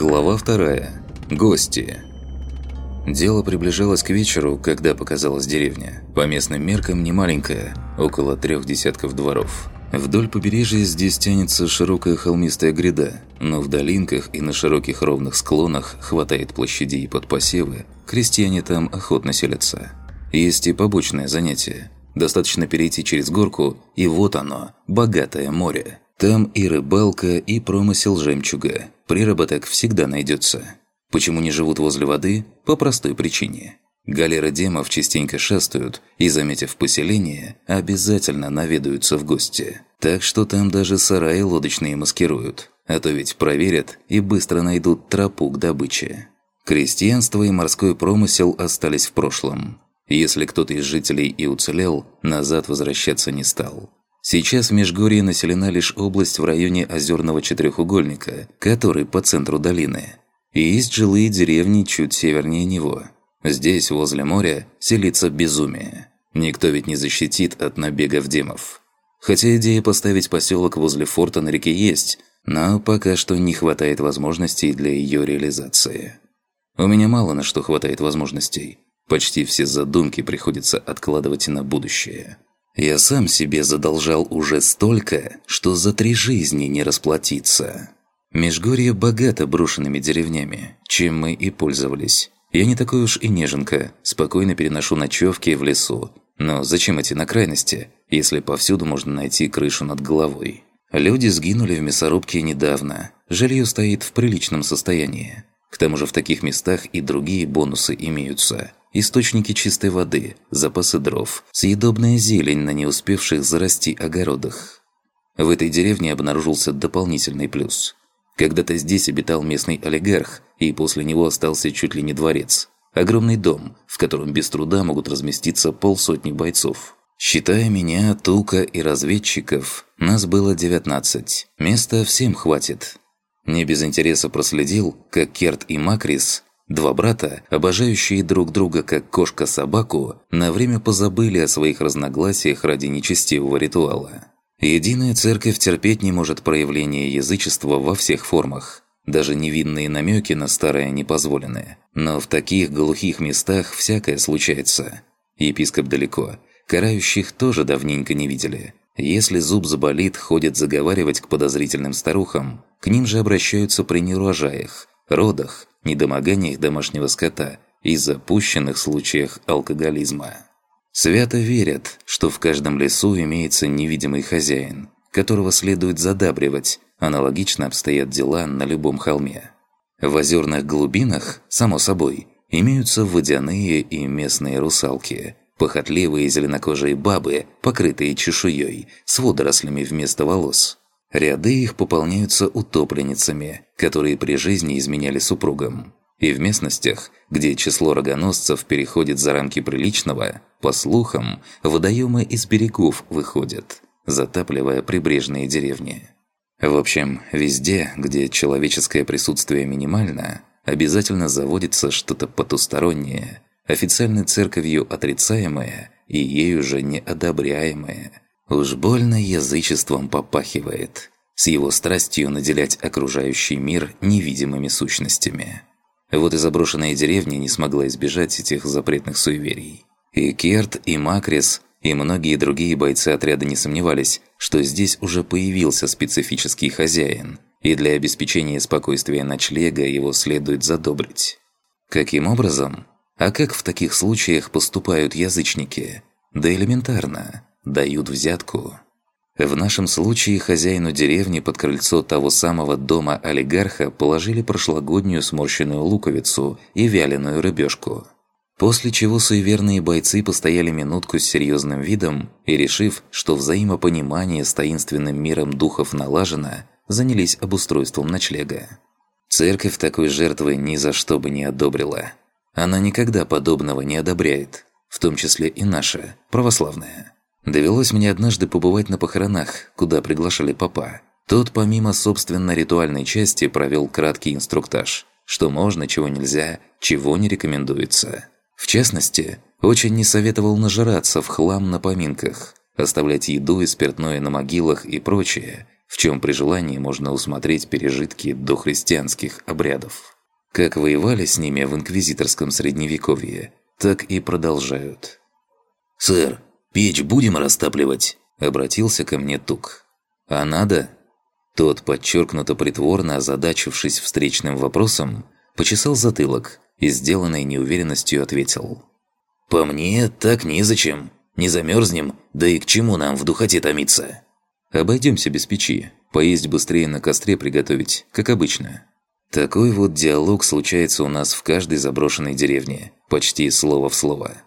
Глава вторая. Гости. Дело приближалось к вечеру, когда показалась деревня. По местным меркам не маленькая, около трех десятков дворов. Вдоль побережья здесь тянется широкая холмистая гряда, но в долинках и на широких ровных склонах хватает площадей под посевы, крестьяне там охотно селятся. Есть и побочное занятие. Достаточно перейти через горку, и вот оно, богатое море. Там и рыбалка, и промысел жемчуга – Приработок всегда найдется. Почему не живут возле воды? По простой причине. Галеры демов частенько шастают и, заметив поселение, обязательно наведаются в гости. Так что там даже сараи лодочные маскируют. А то ведь проверят и быстро найдут тропу к добыче. Крестьянство и морской промысел остались в прошлом. Если кто-то из жителей и уцелел, назад возвращаться не стал. Сейчас Межгорье населена лишь область в районе Озерного четырехугольника, который по центру долины. И есть жилые деревни чуть севернее него. Здесь, возле моря, селится безумие. Никто ведь не защитит от набегов демов. Хотя идея поставить поселок возле форта на реке есть, но пока что не хватает возможностей для ее реализации. У меня мало на что хватает возможностей. Почти все задумки приходится откладывать на будущее. Я сам себе задолжал уже столько, что за три жизни не расплатиться. Межгорье богато брошенными деревнями, чем мы и пользовались. Я не такой уж и неженка, спокойно переношу ночевки в лесу. Но зачем эти на крайности, если повсюду можно найти крышу над головой? Люди сгинули в мясорубке недавно. Жилье стоит в приличном состоянии. К тому же в таких местах и другие бонусы имеются – источники чистой воды, запасы дров, съедобная зелень на не успевших зарасти огородах. В этой деревне обнаружился дополнительный плюс. Когда-то здесь обитал местный олигарх, и после него остался чуть ли не дворец. Огромный дом, в котором без труда могут разместиться полсотни бойцов. Считая меня, Тука и разведчиков, нас было 19. Места всем хватит. Не без интереса проследил, как Керт и Макрис Два брата, обожающие друг друга как кошка-собаку, на время позабыли о своих разногласиях ради нечестивого ритуала. Единая церковь терпеть не может проявления язычества во всех формах. Даже невинные намеки на старое не позволены. Но в таких глухих местах всякое случается. Епископ далеко. Карающих тоже давненько не видели. Если зуб заболит, ходят заговаривать к подозрительным старухам. К ним же обращаются при неурожаях, родах, недомоганиях домашнего скота и запущенных случаях алкоголизма. Свято верят, что в каждом лесу имеется невидимый хозяин, которого следует задабривать, аналогично обстоят дела на любом холме. В озерных глубинах, само собой, имеются водяные и местные русалки, похотливые зеленокожие бабы, покрытые чешуей, с водорослями вместо волос. Ряды их пополняются утопленницами, которые при жизни изменяли супругам. И в местностях, где число рогоносцев переходит за рамки приличного, по слухам, водоемы из берегов выходят, затапливая прибрежные деревни. В общем, везде, где человеческое присутствие минимально, обязательно заводится что-то потустороннее, официальной церковью отрицаемое и ею же неодобряемое – Уж больно язычеством попахивает, с его страстью наделять окружающий мир невидимыми сущностями. Вот и заброшенная деревня не смогла избежать этих запретных суеверий. И Керт, и Макрис, и многие другие бойцы отряда не сомневались, что здесь уже появился специфический хозяин, и для обеспечения спокойствия ночлега его следует задобрить. Каким образом? А как в таких случаях поступают язычники? Да элементарно дают взятку. В нашем случае хозяину деревни под крыльцо того самого дома олигарха положили прошлогоднюю сморщенную луковицу и вяленую рыбешку. После чего суеверные бойцы постояли минутку с серьезным видом и, решив, что взаимопонимание с таинственным миром духов налажено, занялись обустройством ночлега. Церковь такой жертвы ни за что бы не одобрила. Она никогда подобного не одобряет, в том числе и наша, православная. Довелось мне однажды побывать на похоронах, куда приглашали папа. Тот помимо собственно ритуальной части провел краткий инструктаж, что можно, чего нельзя, чего не рекомендуется. В частности, очень не советовал нажираться в хлам на поминках, оставлять еду и спиртное на могилах и прочее. в чем при желании можно усмотреть пережитки дохристианских обрядов. Как воевали с ними в инквизиторском средневековье, так и продолжают. «Сэр, печь будем растапливать?» – обратился ко мне Тук. «А надо?» Тот, подчеркнуто притворно озадачившись встречным вопросом, почесал затылок и сделанной неуверенностью ответил. «По мне, так незачем. Не замерзнем, да и к чему нам в духоте томиться?» «Обойдемся без печи. Поесть быстрее на костре приготовить, как обычно». Такой вот диалог случается у нас в каждой заброшенной деревне, почти слово в слово.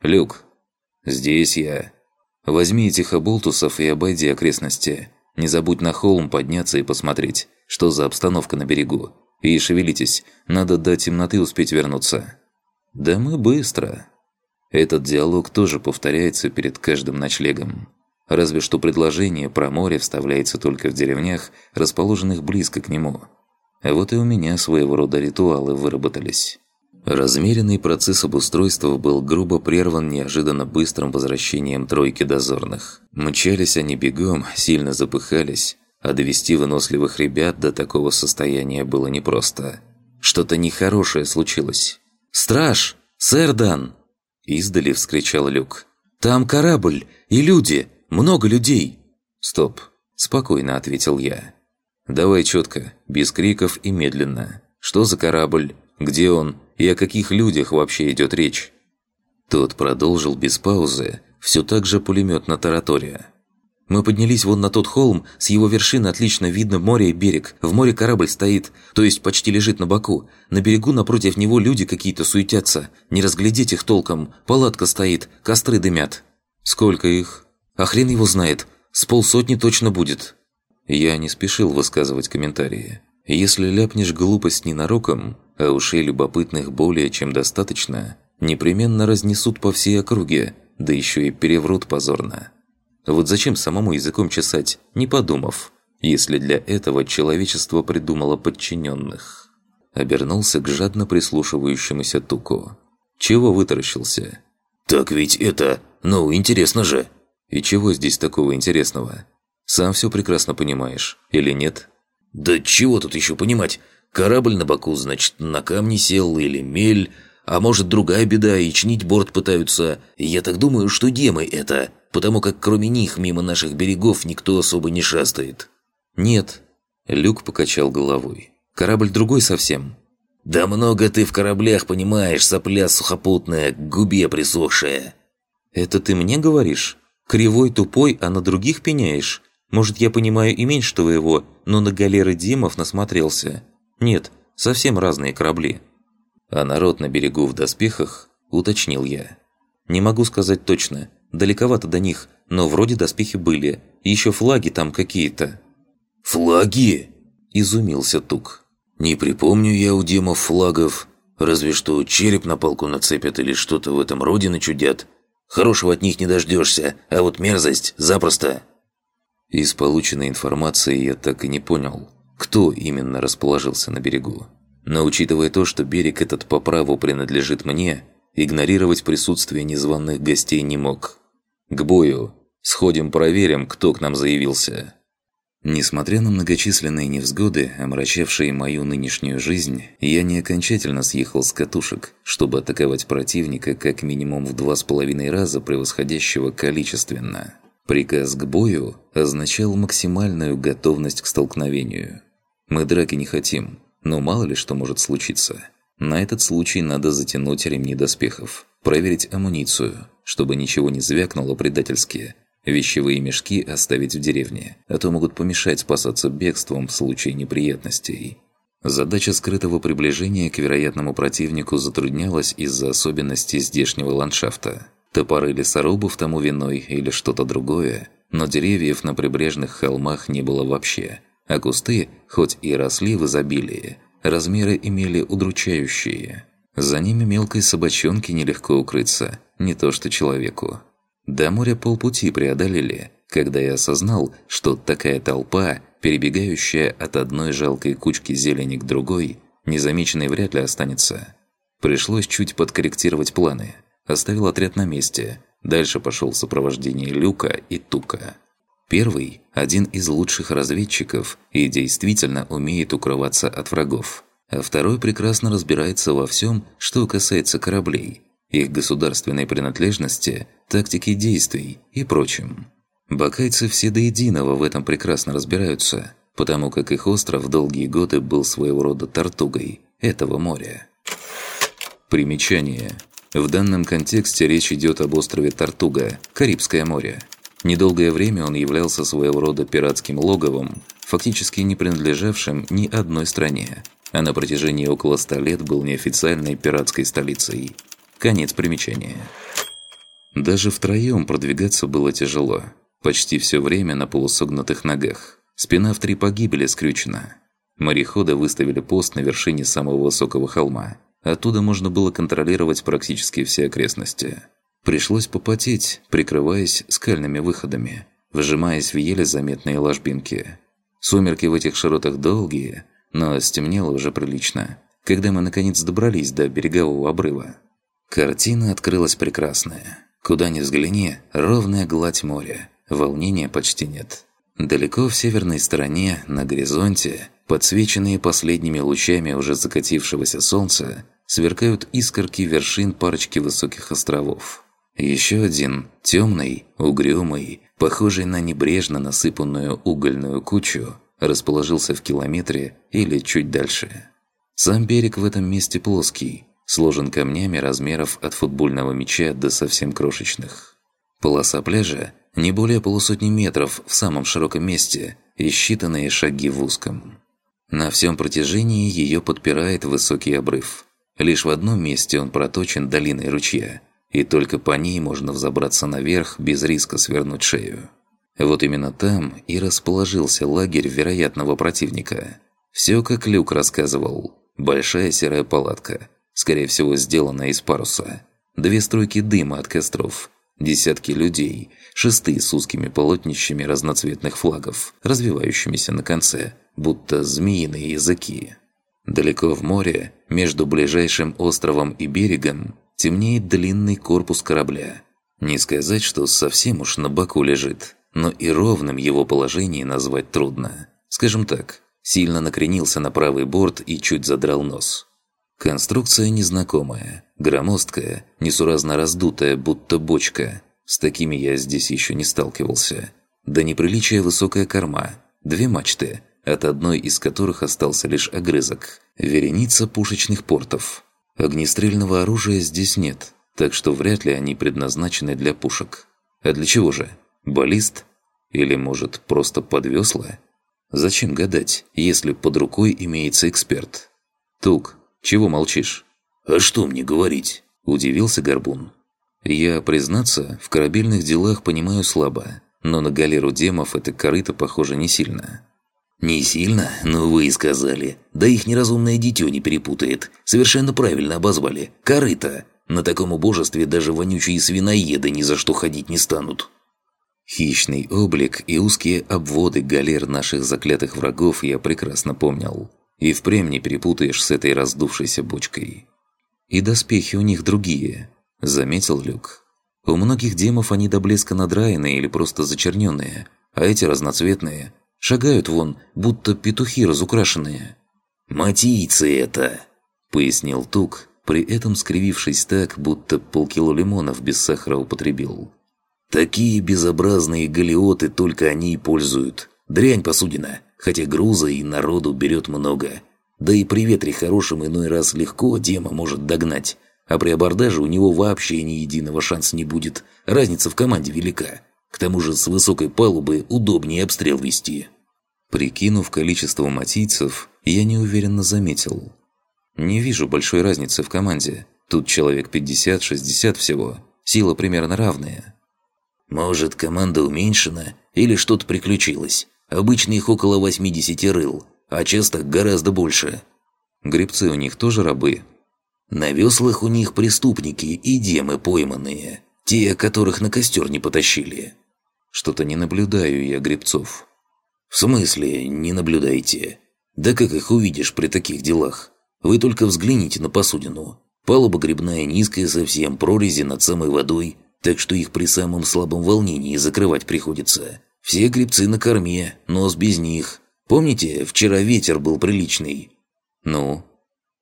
«Люк, здесь я. Возьми этих оболтусов и обойди окрестности. Не забудь на холм подняться и посмотреть, что за обстановка на берегу. И шевелитесь, надо до темноты успеть вернуться». «Да мы быстро». Этот диалог тоже повторяется перед каждым ночлегом. Разве что предложение про море вставляется только в деревнях, расположенных близко к нему. Вот и у меня своего рода ритуалы выработались. Размеренный процесс обустройства был грубо прерван неожиданно быстрым возвращением тройки дозорных. Мчались они бегом, сильно запыхались, а довести выносливых ребят до такого состояния было непросто. Что-то нехорошее случилось. «Страж! Сэр Дан!» Издали вскричал Люк. «Там корабль! И люди! Много людей!» «Стоп!» – спокойно ответил я. «Давай четко, без криков и медленно. Что за корабль? Где он? И о каких людях вообще идет речь?» Тот продолжил без паузы, все так же пулеметно таратория. Мы поднялись вон на тот холм, с его вершины отлично видно море и берег. В море корабль стоит, то есть почти лежит на боку. На берегу напротив него люди какие-то суетятся. Не разглядеть их толком. Палатка стоит, костры дымят. Сколько их? А хрен его знает. С полсотни точно будет. Я не спешил высказывать комментарии. Если ляпнешь глупость ненароком, а ушей любопытных более чем достаточно, непременно разнесут по всей округе, да еще и переврут позорно. Вот зачем самому языком чесать, не подумав, если для этого человечество придумало подчиненных? Обернулся к жадно прислушивающемуся Туку. Чего вытаращился? «Так ведь это... Ну, интересно же!» «И чего здесь такого интересного? Сам все прекрасно понимаешь, или нет?» «Да чего тут еще понимать? Корабль на боку, значит, на камне сел или мель, а может другая беда, и чинить борт пытаются. Я так думаю, что демы это потому как кроме них мимо наших берегов никто особо не шастает». «Нет». Люк покачал головой. «Корабль другой совсем». «Да много ты в кораблях понимаешь, сопля сухопутная, к губе присохшая». «Это ты мне говоришь? Кривой, тупой, а на других пеняешь? Может, я понимаю и меньше твоего, но на галеры Димов насмотрелся? Нет, совсем разные корабли». «А народ на берегу в доспехах?» – уточнил я. «Не могу сказать точно. Далековато до них, но вроде доспехи были. Еще флаги там какие-то». «Флаги?» – изумился Тук. «Не припомню я у демов флагов. Разве что череп на палку нацепят или что-то в этом роде начудят. Хорошего от них не дождешься, а вот мерзость запросто». Из полученной информации я так и не понял, кто именно расположился на берегу. Но учитывая то, что берег этот по праву принадлежит мне, игнорировать присутствие незваных гостей не мог. «К бою! Сходим проверим, кто к нам заявился!» Несмотря на многочисленные невзгоды, омрачавшие мою нынешнюю жизнь, я не окончательно съехал с катушек, чтобы атаковать противника как минимум в два с половиной раза превосходящего количественно. Приказ к бою означал максимальную готовность к столкновению. Мы драки не хотим, но мало ли что может случиться. На этот случай надо затянуть ремни доспехов, проверить амуницию, чтобы ничего не звякнуло предательски. Вещевые мешки оставить в деревне, а то могут помешать спасаться бегством в случае неприятностей. Задача скрытого приближения к вероятному противнику затруднялась из-за особенностей здешнего ландшафта. Топоры лесорубов тому виной или что-то другое, но деревьев на прибрежных холмах не было вообще, а кусты, хоть и росли в изобилии, размеры имели удручающие – за ними мелкой собачонке нелегко укрыться, не то что человеку. До моря полпути преодолели, когда я осознал, что такая толпа, перебегающая от одной жалкой кучки зелени к другой, незамеченной вряд ли останется. Пришлось чуть подкорректировать планы. Оставил отряд на месте. Дальше пошел в сопровождение Люка и Тука. Первый – один из лучших разведчиков и действительно умеет укрываться от врагов. А второй прекрасно разбирается во всем, что касается кораблей, их государственной принадлежности, тактики действий и прочем. Бакайцы все до единого в этом прекрасно разбираются, потому как их остров долгие годы был своего рода тортугой этого моря. Примечание. В данном контексте речь идет об острове Тортуга, Карибское море. Недолгое время он являлся своего рода пиратским логовом, фактически не принадлежавшим ни одной стране, а на протяжении около ста лет был неофициальной пиратской столицей. Конец примечания. Даже втроем продвигаться было тяжело. Почти все время на полусогнутых ногах. Спина в три погибели скрючена. Мореходы выставили пост на вершине самого высокого холма. Оттуда можно было контролировать практически все окрестности. Пришлось попотеть, прикрываясь скальными выходами, выжимаясь в еле заметные ложбинки. Сумерки в этих широтах долгие, но стемнело уже прилично, когда мы наконец добрались до берегового обрыва. Картина открылась прекрасная. Куда ни взгляни, ровная гладь моря, волнения почти нет. Далеко в северной стороне, на горизонте, подсвеченные последними лучами уже закатившегося солнца, сверкают искорки вершин парочки высоких островов. Еще один, темный, угрюмый, похожий на небрежно насыпанную угольную кучу, расположился в километре или чуть дальше. Сам берег в этом месте плоский, сложен камнями размеров от футбольного мяча до совсем крошечных. Полоса пляжа не более полусотни метров в самом широком месте и считанные шаги в узком. На всем протяжении ее подпирает высокий обрыв. Лишь в одном месте он проточен долиной ручья – и только по ней можно взобраться наверх без риска свернуть шею. Вот именно там и расположился лагерь вероятного противника. Все как Люк рассказывал. Большая серая палатка, скорее всего сделанная из паруса. Две струйки дыма от костров, десятки людей, шесты с узкими полотнищами разноцветных флагов, развивающимися на конце, будто змеиные языки. Далеко в море, между ближайшим островом и берегом, темнеет длинный корпус корабля. Не сказать, что совсем уж на боку лежит, но и ровным его положение назвать трудно. Скажем так, сильно накренился на правый борт и чуть задрал нос. Конструкция незнакомая, громоздкая, несуразно раздутая, будто бочка. С такими я здесь еще не сталкивался. До неприличия высокая корма, две мачты, от одной из которых остался лишь огрызок, вереница пушечных портов – Огнестрельного оружия здесь нет, так что вряд ли они предназначены для пушек. А для чего же? Баллист? Или, может, просто подвесла? Зачем гадать, если под рукой имеется эксперт? Тук, чего молчишь? «А что мне говорить?» – удивился Горбун. «Я, признаться, в корабельных делах понимаю слабо, но на галеру демов это корыто похоже не сильно. «Не сильно, но вы и сказали. Да их неразумное дитё не перепутает. Совершенно правильно обозвали. Корыто. На таком убожестве даже вонючие свиноеды ни за что ходить не станут». Хищный облик и узкие обводы галер наших заклятых врагов я прекрасно помнил. И впрямь не перепутаешь с этой раздувшейся бочкой. «И доспехи у них другие», – заметил Люк. «У многих демов они до блеска надраенные или просто зачерненные, а эти разноцветные – Шагают вон, будто петухи разукрашенные». «Матийцы это!» – пояснил Тук, при этом скривившись так, будто полкило лимонов без сахара употребил. «Такие безобразные галиоты только они и пользуют. Дрянь посудина, хотя груза и народу берет много. Да и при ветре хорошем иной раз легко Дема может догнать, а при абордаже у него вообще ни единого шанса не будет. Разница в команде велика. К тому же с высокой палубы удобнее обстрел вести. Прикинув количество матийцев, я неуверенно заметил. Не вижу большой разницы в команде. Тут человек 50-60 всего. Сила примерно равная. Может, команда уменьшена или что-то приключилось. Обычно их около 80 рыл, а часто гораздо больше. Гребцы у них тоже рабы. На веслах у них преступники и демы пойманные. Те, которых на костер не потащили. Что-то не наблюдаю я гребцов. В смысле, не наблюдаете? Да как их увидишь при таких делах? Вы только взгляните на посудину. Палуба грибная низкая совсем, прорези над самой водой, так что их при самом слабом волнении закрывать приходится. Все грибцы на корме, нос без них. Помните, вчера ветер был приличный? Ну?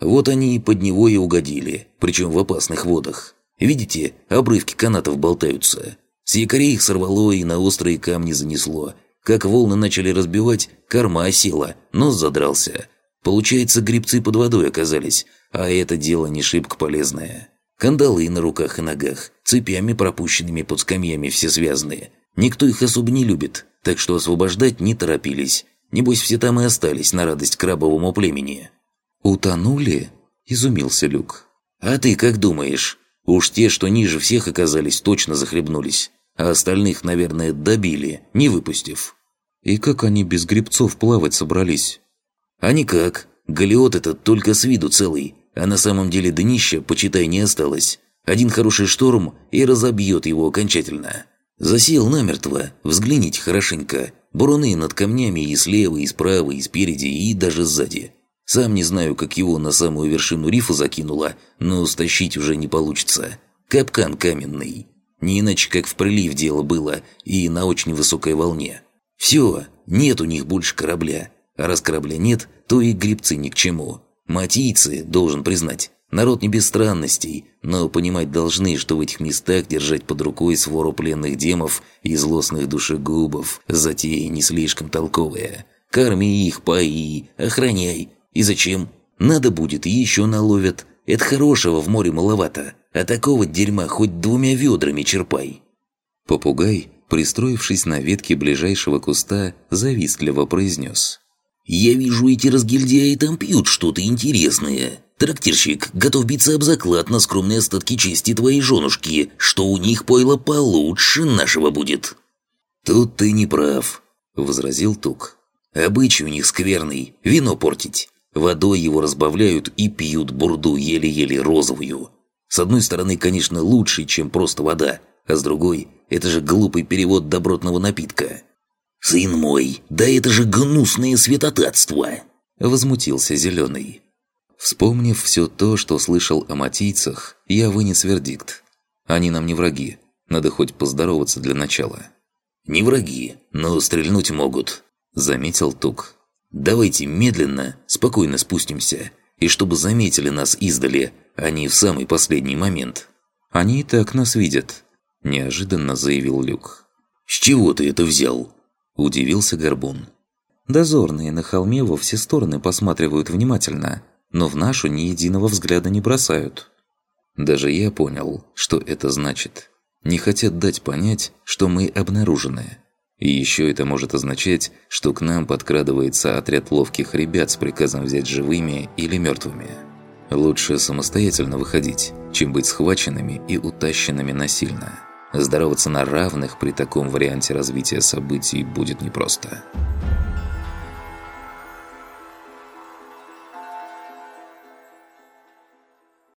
Вот они и под него и угодили, причем в опасных водах. Видите, обрывки канатов болтаются. С якорей их сорвало и на острые камни занесло. Как волны начали разбивать, корма осела, нос задрался. Получается, грибцы под водой оказались, а это дело не шибко полезное. Кандалы на руках и ногах, цепями пропущенными под скамьями все связанные. Никто их особо не любит, так что освобождать не торопились. Небось, все там и остались на радость крабовому племени. «Утонули?» – изумился Люк. «А ты как думаешь? Уж те, что ниже всех оказались, точно захлебнулись. А остальных, наверное, добили, не выпустив». «И как они без грибцов плавать собрались?» «А никак. Галиот этот только с виду целый, а на самом деле днища, почитай, не осталось. Один хороший шторм и разобьет его окончательно. Засел намертво, взгляните хорошенько. Буруны над камнями и слева, и справа, и спереди, и даже сзади. Сам не знаю, как его на самую вершину рифа закинуло, но стащить уже не получится. Капкан каменный. Не иначе, как в прилив дело было, и на очень высокой волне. Все, нет у них больше корабля. А раз корабля нет, то и грибцы ни к чему. Матийцы, должен признать, народ не без странностей, но понимать должны, что в этих местах держать под рукой свору пленных демов и злостных душегубов затея не слишком толковая. Корми их, пои, охраняй, и зачем? Надо будет, еще наловят. Это хорошего в море маловато. А такого дерьма хоть двумя ведрами черпай. Попугай, пристроившись на ветке ближайшего куста, завистливо произнес. «Я вижу, эти разгильдяи там пьют что-то интересное. Трактирщик, готов биться об заклад на скромные остатки чести твоей женушки, что у них пойло получше нашего будет». «Тут ты не прав», — возразил Тук. «Обычай у них скверный, вино портить. Водой его разбавляют и пьют бурду еле-еле розовую. С одной стороны, конечно, лучше, чем просто вода, а с другой – это же глупый перевод добротного напитка. «Сын мой, да это же гнусное святотатство!» – возмутился Зеленый. Вспомнив все то, что слышал о матийцах, я вынес вердикт. Они нам не враги, надо хоть поздороваться для начала. «Не враги, но стрельнуть могут», – заметил Тук. Давайте медленно, спокойно спустимся, и чтобы заметили нас издали, а не в самый последний момент». «Они и так нас видят», – неожиданно заявил Люк. «С чего ты это взял?» – удивился Горбун. «Дозорные на холме во все стороны посматривают внимательно, но в нашу ни единого взгляда не бросают». Даже я понял, что это значит. Не хотят дать понять, что мы обнаружены. И еще это может означать, что к нам подкрадывается отряд ловких ребят с приказом взять живыми или мертвыми. Лучше самостоятельно выходить, чем быть схваченными и утащенными насильно. Здороваться на равных при таком варианте развития событий будет непросто.